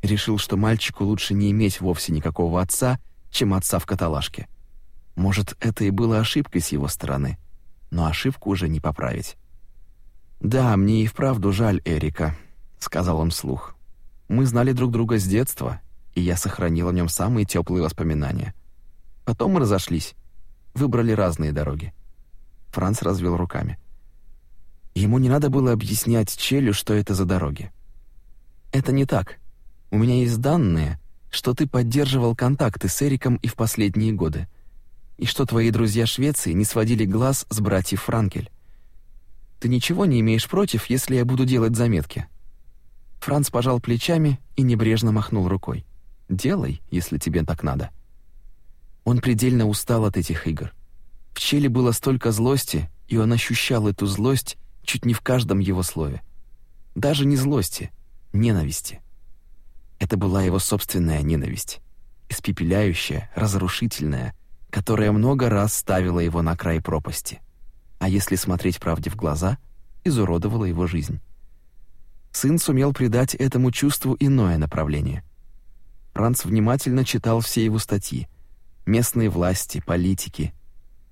Решил, что мальчику лучше не иметь вовсе никакого отца, чем отца в каталажке. Может, это и было ошибкой с его стороны, но ошибку уже не поправить. «Да, мне и вправду жаль Эрика», — сказал он вслух. «Мы знали друг друга с детства, и я сохранил о нем самые теплые воспоминания. Потом мы разошлись, выбрали разные дороги». Франц развел руками. Ему не надо было объяснять Челю, что это за дороги. «Это не так. У меня есть данные, что ты поддерживал контакты с Эриком и в последние годы, и что твои друзья Швеции не сводили глаз с братьев Франкель. Ты ничего не имеешь против, если я буду делать заметки?» Франц пожал плечами и небрежно махнул рукой. «Делай, если тебе так надо». Он предельно устал от этих игр. В Челе было столько злости, и он ощущал эту злость чуть не в каждом его слове. Даже не злости, ненависти. Это была его собственная ненависть, испепеляющая, разрушительная, которая много раз ставила его на край пропасти а если смотреть правде в глаза, изуродовала его жизнь. Сын сумел придать этому чувству иное направление. Франц внимательно читал все его статьи. Местные власти, политики.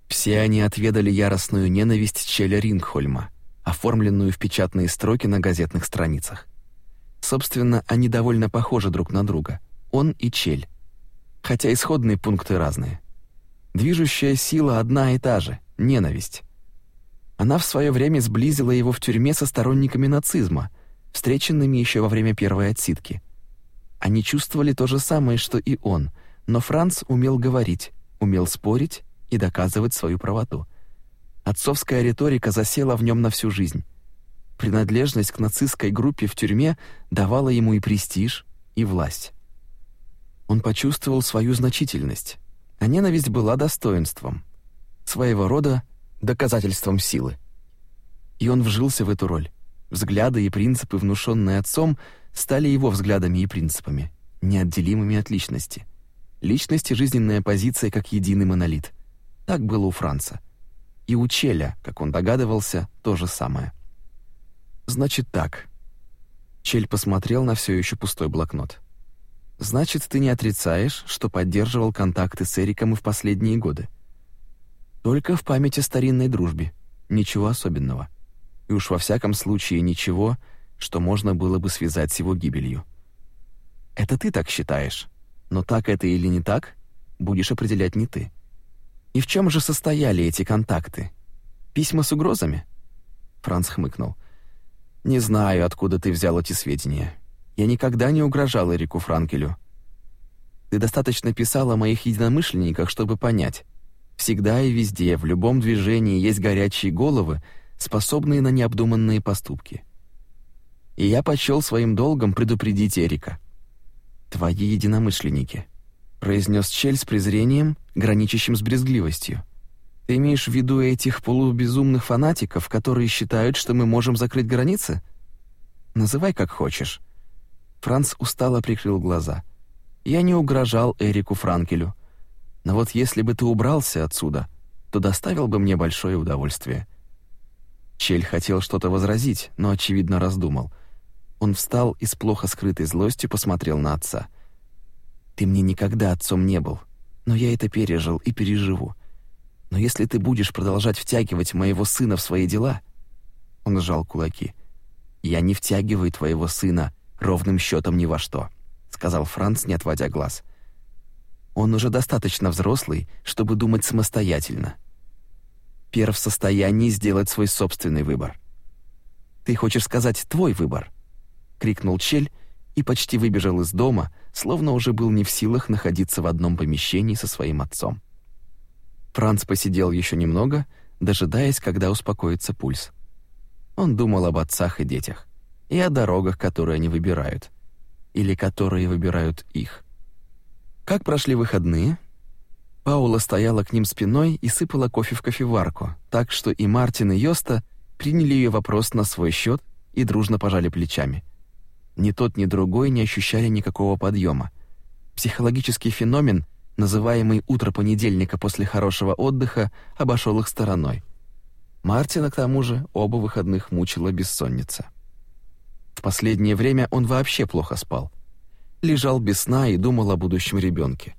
Все они отведали яростную ненависть Челя Рингхольма, оформленную в печатные строки на газетных страницах. Собственно, они довольно похожи друг на друга, он и Чель. Хотя исходные пункты разные. Движущая сила одна и та же — ненависть. Она в свое время сблизила его в тюрьме со сторонниками нацизма, встреченными еще во время первой отсидки. Они чувствовали то же самое, что и он, но Франц умел говорить, умел спорить и доказывать свою правоту. Отцовская риторика засела в нем на всю жизнь. Принадлежность к нацистской группе в тюрьме давала ему и престиж, и власть. Он почувствовал свою значительность, а ненависть была достоинством, своего рода доказательством силы. И он вжился в эту роль. Взгляды и принципы, внушенные отцом, стали его взглядами и принципами, неотделимыми от личности. Личность и жизненная позиция как единый монолит. Так было у Франца. И у Челя, как он догадывался, то же самое. «Значит так». Чель посмотрел на все еще пустой блокнот. «Значит, ты не отрицаешь, что поддерживал контакты с Эриком и в последние годы?» Только в памяти старинной дружбе. Ничего особенного. И уж во всяком случае ничего, что можно было бы связать с его гибелью. Это ты так считаешь. Но так это или не так, будешь определять не ты. И в чем же состояли эти контакты? Письма с угрозами? Франц хмыкнул. Не знаю, откуда ты взял эти сведения. Я никогда не угрожал Эрику Франкелю. Ты достаточно писал о моих единомышленниках, чтобы понять. Всегда и везде, в любом движении есть горячие головы, способные на необдуманные поступки. И я почел своим долгом предупредить Эрика. «Твои единомышленники», — произнес Чель с презрением, граничащим с брезгливостью. «Ты имеешь в виду этих полубезумных фанатиков, которые считают, что мы можем закрыть границы? Называй как хочешь». Франц устало прикрыл глаза. «Я не угрожал Эрику Франкелю» Но вот если бы ты убрался отсюда, то доставил бы мне большое удовольствие. Чель хотел что-то возразить, но очевидно раздумал. Он встал и с плохо скрытой злостью посмотрел на отца. Ты мне никогда отцом не был, но я это пережил и переживу. Но если ты будешь продолжать втягивать моего сына в свои дела, он сжал кулаки. Я не втягиваю твоего сына ровным счетом ни во что, сказал Франц, не отводя глаз. Он уже достаточно взрослый, чтобы думать самостоятельно. Пер в состоянии сделать свой собственный выбор. «Ты хочешь сказать твой выбор?» — крикнул Чель и почти выбежал из дома, словно уже был не в силах находиться в одном помещении со своим отцом. Франц посидел еще немного, дожидаясь, когда успокоится пульс. Он думал об отцах и детях, и о дорогах, которые они выбирают, или которые выбирают их. Как прошли выходные? Паула стояла к ним спиной и сыпала кофе в кофеварку, так что и Мартин, и Йоста приняли ее вопрос на свой счет и дружно пожали плечами. Ни тот, ни другой не ощущали никакого подъема. Психологический феномен, называемый утро понедельника после хорошего отдыха, обошел их стороной. Мартина, к тому же, оба выходных мучила бессонница. В последнее время он вообще плохо спал лежал без сна и думал о будущем ребенке.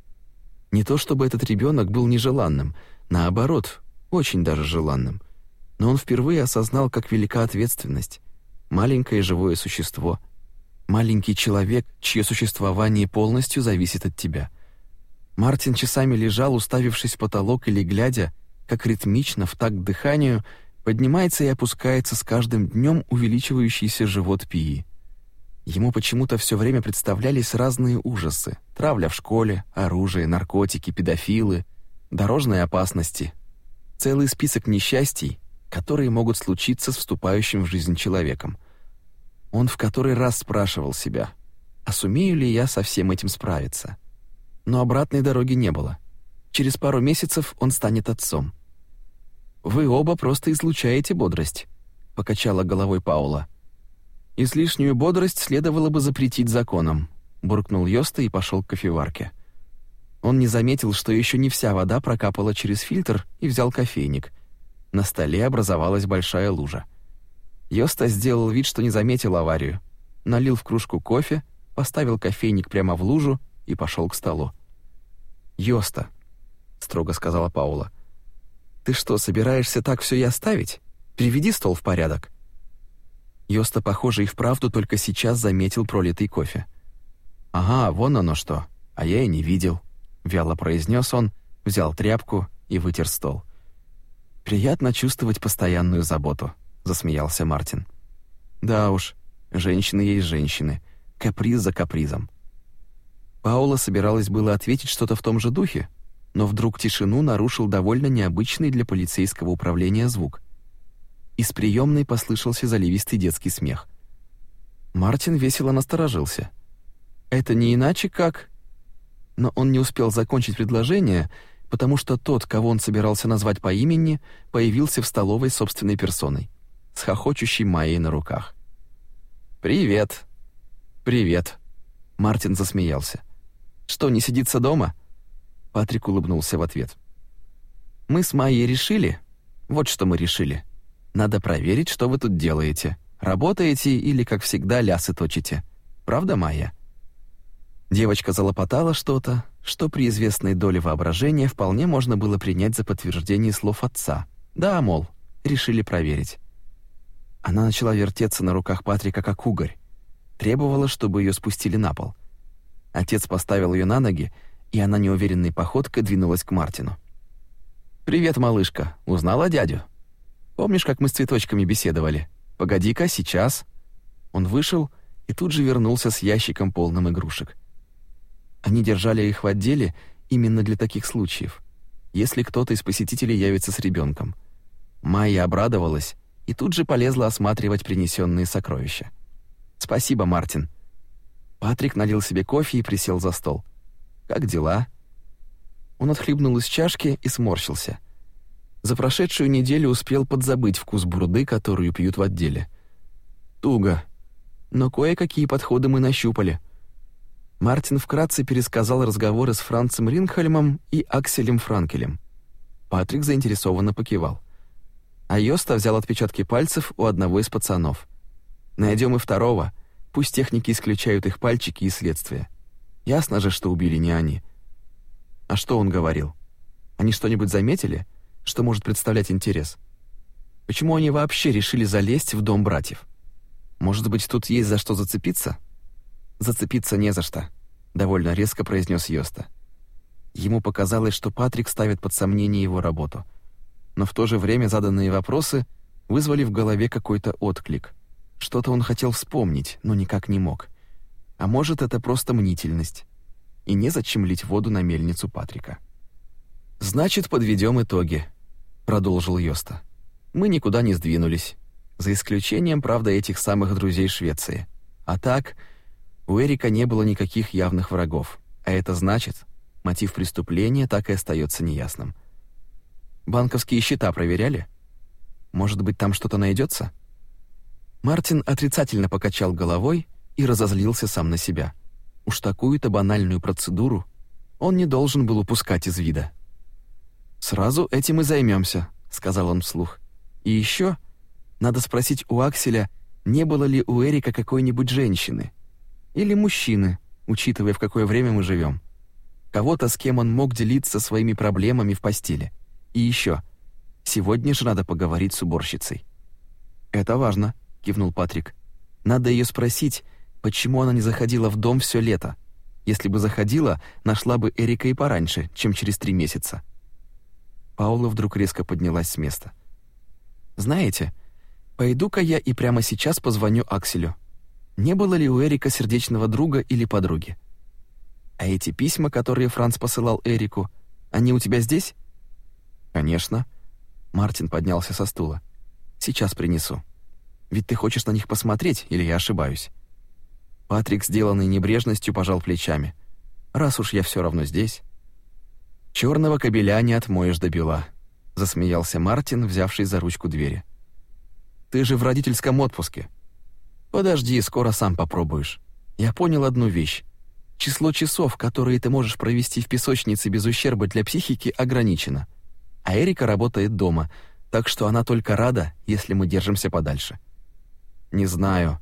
Не то чтобы этот ребенок был нежеланным, наоборот, очень даже желанным. Но он впервые осознал, как велика ответственность. Маленькое живое существо, маленький человек, чье существование полностью зависит от тебя. Мартин часами лежал, уставившись в потолок или глядя, как ритмично в такт дыханию поднимается и опускается с каждым днем увеличивающийся живот Пии. Ему почему-то все время представлялись разные ужасы: травля в школе, оружие, наркотики, педофилы, дорожные опасности. Целый список несчастий, которые могут случиться с вступающим в жизнь человеком. Он в который раз спрашивал себя: а сумею ли я со всем этим справиться? Но обратной дороги не было. Через пару месяцев он станет отцом. Вы оба просто излучаете бодрость, покачала головой Паула излишнюю бодрость следовало бы запретить законом, буркнул Йоста и пошел к кофеварке. Он не заметил, что еще не вся вода прокапала через фильтр, и взял кофейник. На столе образовалась большая лужа. Йоста сделал вид, что не заметил аварию, налил в кружку кофе, поставил кофейник прямо в лужу и пошел к столу. «Йоста», — строго сказала Паула, — «ты что, собираешься так все и оставить? Приведи стол в порядок». Йоста, похоже, и вправду только сейчас заметил пролитый кофе. «Ага, вон оно что, а я и не видел», — вяло произнес он, взял тряпку и вытер стол. «Приятно чувствовать постоянную заботу», — засмеялся Мартин. «Да уж, женщины есть женщины, каприз за капризом». Паула собиралась было ответить что-то в том же духе, но вдруг тишину нарушил довольно необычный для полицейского управления звук — из приемной послышался заливистый детский смех. Мартин весело насторожился. «Это не иначе, как...» Но он не успел закончить предложение, потому что тот, кого он собирался назвать по имени, появился в столовой собственной персоной, с хохочущей Майей на руках. «Привет!» «Привет!» Мартин засмеялся. «Что, не сидится дома?» Патрик улыбнулся в ответ. «Мы с Майей решили...» «Вот что мы решили. Надо проверить, что вы тут делаете. Работаете или, как всегда, лясы точите. Правда, Майя?» Девочка залопотала что-то, что при известной доле воображения вполне можно было принять за подтверждение слов отца. «Да, мол, решили проверить». Она начала вертеться на руках Патрика как угорь. Требовала, чтобы ее спустили на пол. Отец поставил ее на ноги, и она неуверенной походкой двинулась к Мартину. «Привет, малышка. Узнала дядю?» Помнишь, как мы с цветочками беседовали? Погоди-ка, сейчас». Он вышел и тут же вернулся с ящиком полным игрушек. Они держали их в отделе именно для таких случаев, если кто-то из посетителей явится с ребенком. Майя обрадовалась и тут же полезла осматривать принесенные сокровища. «Спасибо, Мартин». Патрик налил себе кофе и присел за стол. «Как дела?» Он отхлебнул из чашки и сморщился – за прошедшую неделю успел подзабыть вкус бурды, которую пьют в отделе. Туго. Но кое-какие подходы мы нащупали. Мартин вкратце пересказал разговоры с Францем Ринхельмом и Акселем Франкелем. Патрик заинтересованно покивал. А Йоста взял отпечатки пальцев у одного из пацанов. Найдем и второго. Пусть техники исключают их пальчики и следствия. Ясно же, что убили не они. А что он говорил? Они что-нибудь заметили? что может представлять интерес. Почему они вообще решили залезть в дом братьев? Может быть, тут есть за что зацепиться? Зацепиться не за что, довольно резко произнес Йоста. Ему показалось, что Патрик ставит под сомнение его работу, но в то же время заданные вопросы вызвали в голове какой-то отклик. Что-то он хотел вспомнить, но никак не мог. А может, это просто мнительность. И не зачем лить воду на мельницу Патрика. Значит, подведем итоги, продолжил Йоста. Мы никуда не сдвинулись, за исключением, правда, этих самых друзей Швеции. А так у Эрика не было никаких явных врагов, а это значит, мотив преступления так и остается неясным. Банковские счета проверяли? Может быть, там что-то найдется? Мартин отрицательно покачал головой и разозлился сам на себя. Уж такую-то банальную процедуру он не должен был упускать из вида. Сразу этим и займемся, сказал он вслух. И еще надо спросить у Акселя, не было ли у Эрика какой-нибудь женщины или мужчины, учитывая в какое время мы живем. Кого-то, с кем он мог делиться своими проблемами в постели. И еще, сегодня же надо поговорить с уборщицей. Это важно, кивнул Патрик. Надо ее спросить, почему она не заходила в дом все лето. Если бы заходила, нашла бы Эрика и пораньше, чем через три месяца. Паула вдруг резко поднялась с места. «Знаете, пойду-ка я и прямо сейчас позвоню Акселю. Не было ли у Эрика сердечного друга или подруги? А эти письма, которые Франц посылал Эрику, они у тебя здесь?» «Конечно». Мартин поднялся со стула. «Сейчас принесу. Ведь ты хочешь на них посмотреть, или я ошибаюсь?» Патрик, сделанный небрежностью, пожал плечами. «Раз уж я все равно здесь...» Черного кабеля не отмоешь до бела», — засмеялся Мартин, взявший за ручку двери. «Ты же в родительском отпуске». «Подожди, скоро сам попробуешь. Я понял одну вещь. Число часов, которые ты можешь провести в песочнице без ущерба для психики, ограничено. А Эрика работает дома, так что она только рада, если мы держимся подальше». «Не знаю.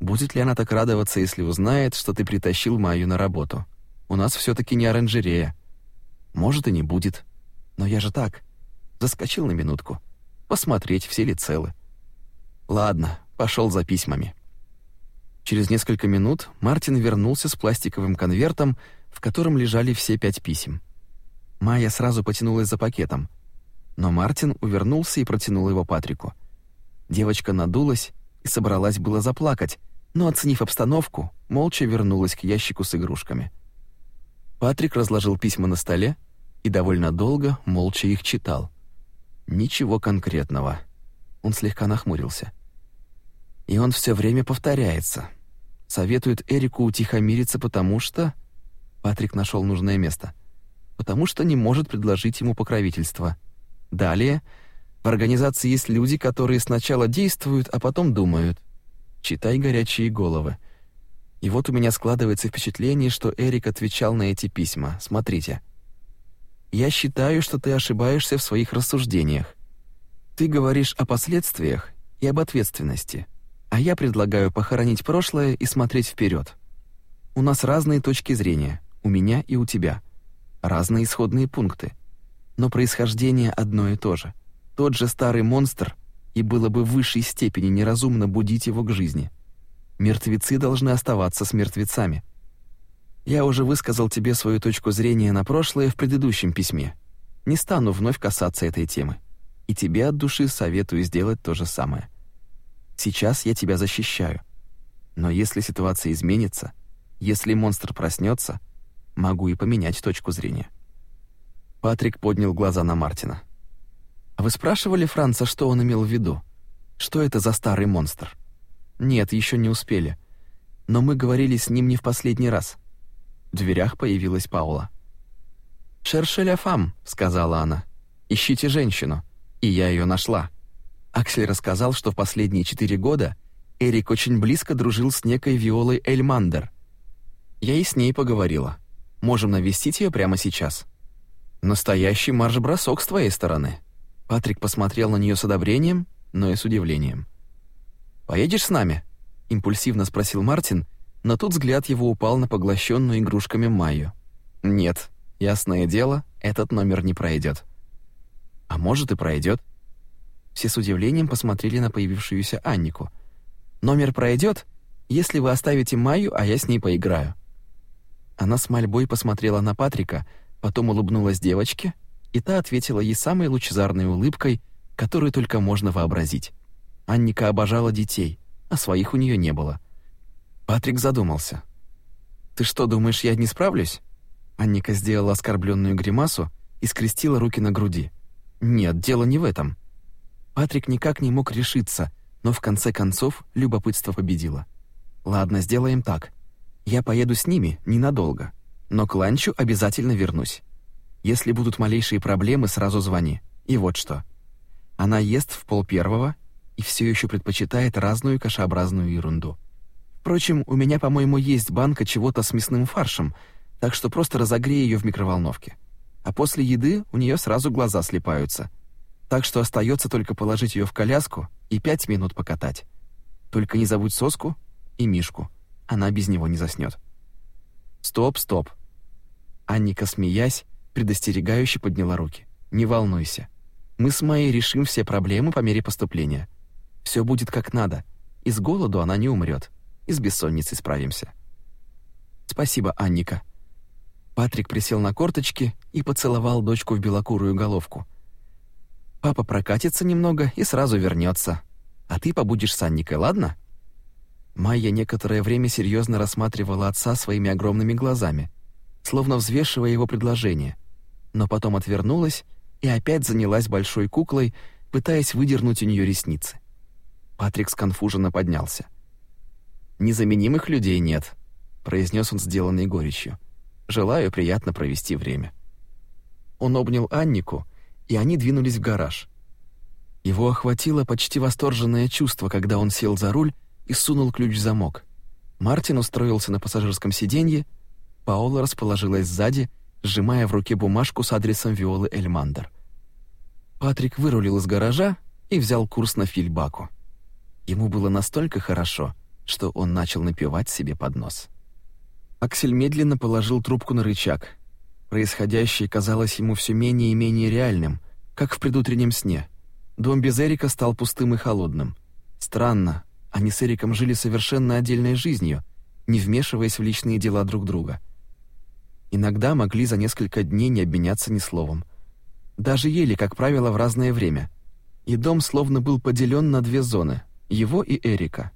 Будет ли она так радоваться, если узнает, что ты притащил Маю на работу? У нас все таки не оранжерея». Может и не будет. Но я же так. Заскочил на минутку. Посмотреть, все ли целы. Ладно, пошел за письмами. Через несколько минут Мартин вернулся с пластиковым конвертом, в котором лежали все пять писем. Майя сразу потянулась за пакетом, но Мартин увернулся и протянул его Патрику. Девочка надулась и собралась было заплакать, но, оценив обстановку, молча вернулась к ящику с игрушками. Патрик разложил письма на столе и довольно долго молча их читал. Ничего конкретного. Он слегка нахмурился. И он все время повторяется. Советует Эрику утихомириться, потому что Патрик нашел нужное место. Потому что не может предложить ему покровительство. Далее в организации есть люди, которые сначала действуют, а потом думают. Читай горячие головы. И вот у меня складывается впечатление, что Эрик отвечал на эти письма. Смотрите. Я считаю, что ты ошибаешься в своих рассуждениях. Ты говоришь о последствиях и об ответственности, а я предлагаю похоронить прошлое и смотреть вперед. У нас разные точки зрения, у меня и у тебя. Разные исходные пункты, но происхождение одно и то же. Тот же старый монстр, и было бы в высшей степени неразумно будить его к жизни. Мертвецы должны оставаться с мертвецами. Я уже высказал тебе свою точку зрения на прошлое в предыдущем письме. Не стану вновь касаться этой темы. И тебе от души советую сделать то же самое. Сейчас я тебя защищаю. Но если ситуация изменится, если монстр проснется, могу и поменять точку зрения. Патрик поднял глаза на Мартина. Вы спрашивали Франца, что он имел в виду? Что это за старый монстр? Нет, еще не успели. Но мы говорили с ним не в последний раз. В дверях появилась Паула. «Шершеля фам», — сказала она. «Ищите женщину». И я ее нашла. Аксель рассказал, что в последние четыре года Эрик очень близко дружил с некой Виолой Эльмандер. Я и с ней поговорила. Можем навестить ее прямо сейчас. Настоящий марш-бросок с твоей стороны. Патрик посмотрел на нее с одобрением, но и с удивлением. Поедешь с нами? импульсивно спросил Мартин, но тут взгляд его упал на поглощенную игрушками Майю. Нет, ясное дело, этот номер не пройдет. А может и пройдет. Все с удивлением посмотрели на появившуюся Аннику. Номер пройдет, если вы оставите Майю, а я с ней поиграю. Она с мольбой посмотрела на Патрика, потом улыбнулась девочке, и та ответила ей самой лучезарной улыбкой, которую только можно вообразить. Анника обожала детей, а своих у нее не было — Патрик задумался. «Ты что, думаешь, я не справлюсь?» Анника сделала оскорбленную гримасу и скрестила руки на груди. «Нет, дело не в этом». Патрик никак не мог решиться, но в конце концов любопытство победило. «Ладно, сделаем так. Я поеду с ними ненадолго, но к ланчу обязательно вернусь. Если будут малейшие проблемы, сразу звони. И вот что». Она ест в пол первого и все еще предпочитает разную кашеобразную ерунду. Впрочем, у меня, по-моему, есть банка чего-то с мясным фаршем, так что просто разогрей ее в микроволновке. А после еды у нее сразу глаза слипаются. Так что остается только положить ее в коляску и пять минут покатать. Только не забудь соску и Мишку. Она без него не заснет. Стоп, стоп. Анника, смеясь, предостерегающе подняла руки. Не волнуйся. Мы с Майей решим все проблемы по мере поступления. Все будет как надо. Из голоду она не умрет и с бессонницей справимся. Спасибо, Анника. Патрик присел на корточки и поцеловал дочку в белокурую головку. Папа прокатится немного и сразу вернется. А ты побудешь с Анникой, ладно? Майя некоторое время серьезно рассматривала отца своими огромными глазами, словно взвешивая его предложение, но потом отвернулась и опять занялась большой куклой, пытаясь выдернуть у нее ресницы. Патрик сконфуженно поднялся незаменимых людей нет», — произнес он сделанный горечью. «Желаю приятно провести время». Он обнял Аннику, и они двинулись в гараж. Его охватило почти восторженное чувство, когда он сел за руль и сунул ключ в замок. Мартин устроился на пассажирском сиденье, Паула расположилась сзади, сжимая в руке бумажку с адресом Виолы Эльмандер. Патрик вырулил из гаража и взял курс на Фильбаку. Ему было настолько хорошо — что он начал напевать себе под нос. Аксель медленно положил трубку на рычаг. Происходящее казалось ему все менее и менее реальным, как в предутреннем сне. Дом без Эрика стал пустым и холодным. Странно, они с Эриком жили совершенно отдельной жизнью, не вмешиваясь в личные дела друг друга. Иногда могли за несколько дней не обменяться ни словом. Даже ели, как правило, в разное время. И дом словно был поделен на две зоны — его и Эрика —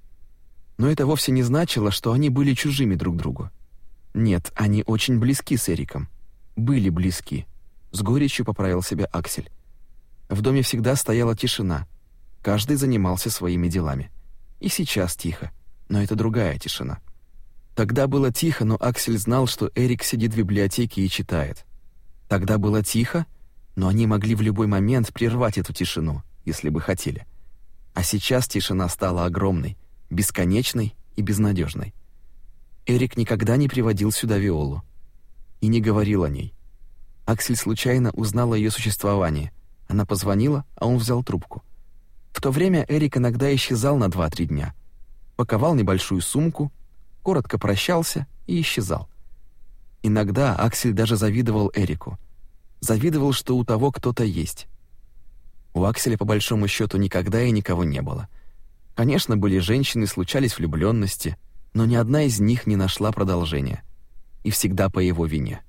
но это вовсе не значило, что они были чужими друг другу. Нет, они очень близки с Эриком. Были близки. С горечью поправил себя Аксель. В доме всегда стояла тишина. Каждый занимался своими делами. И сейчас тихо, но это другая тишина. Тогда было тихо, но Аксель знал, что Эрик сидит в библиотеке и читает. Тогда было тихо, но они могли в любой момент прервать эту тишину, если бы хотели. А сейчас тишина стала огромной, бесконечной и безнадежной. Эрик никогда не приводил сюда Виолу и не говорил о ней. Аксель случайно узнал о ее существовании. Она позвонила, а он взял трубку. В то время Эрик иногда исчезал на 2-3 дня. Паковал небольшую сумку, коротко прощался и исчезал. Иногда Аксель даже завидовал Эрику. Завидовал, что у того кто-то есть. У Акселя по большому счету никогда и никого не было — Конечно, были женщины, случались влюблённости, но ни одна из них не нашла продолжения. И всегда по его вине.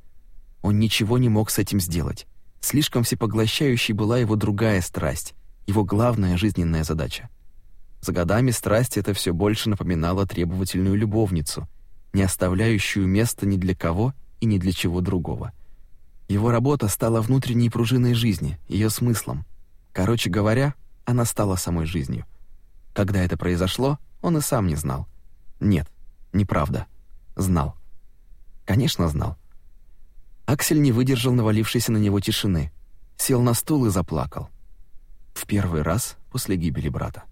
Он ничего не мог с этим сделать. Слишком всепоглощающей была его другая страсть, его главная жизненная задача. За годами страсть это все больше напоминала требовательную любовницу, не оставляющую места ни для кого и ни для чего другого. Его работа стала внутренней пружиной жизни, её смыслом. Короче говоря, она стала самой жизнью — когда это произошло, он и сам не знал. Нет, неправда. Знал. Конечно, знал. Аксель не выдержал навалившейся на него тишины, сел на стул и заплакал. В первый раз после гибели брата.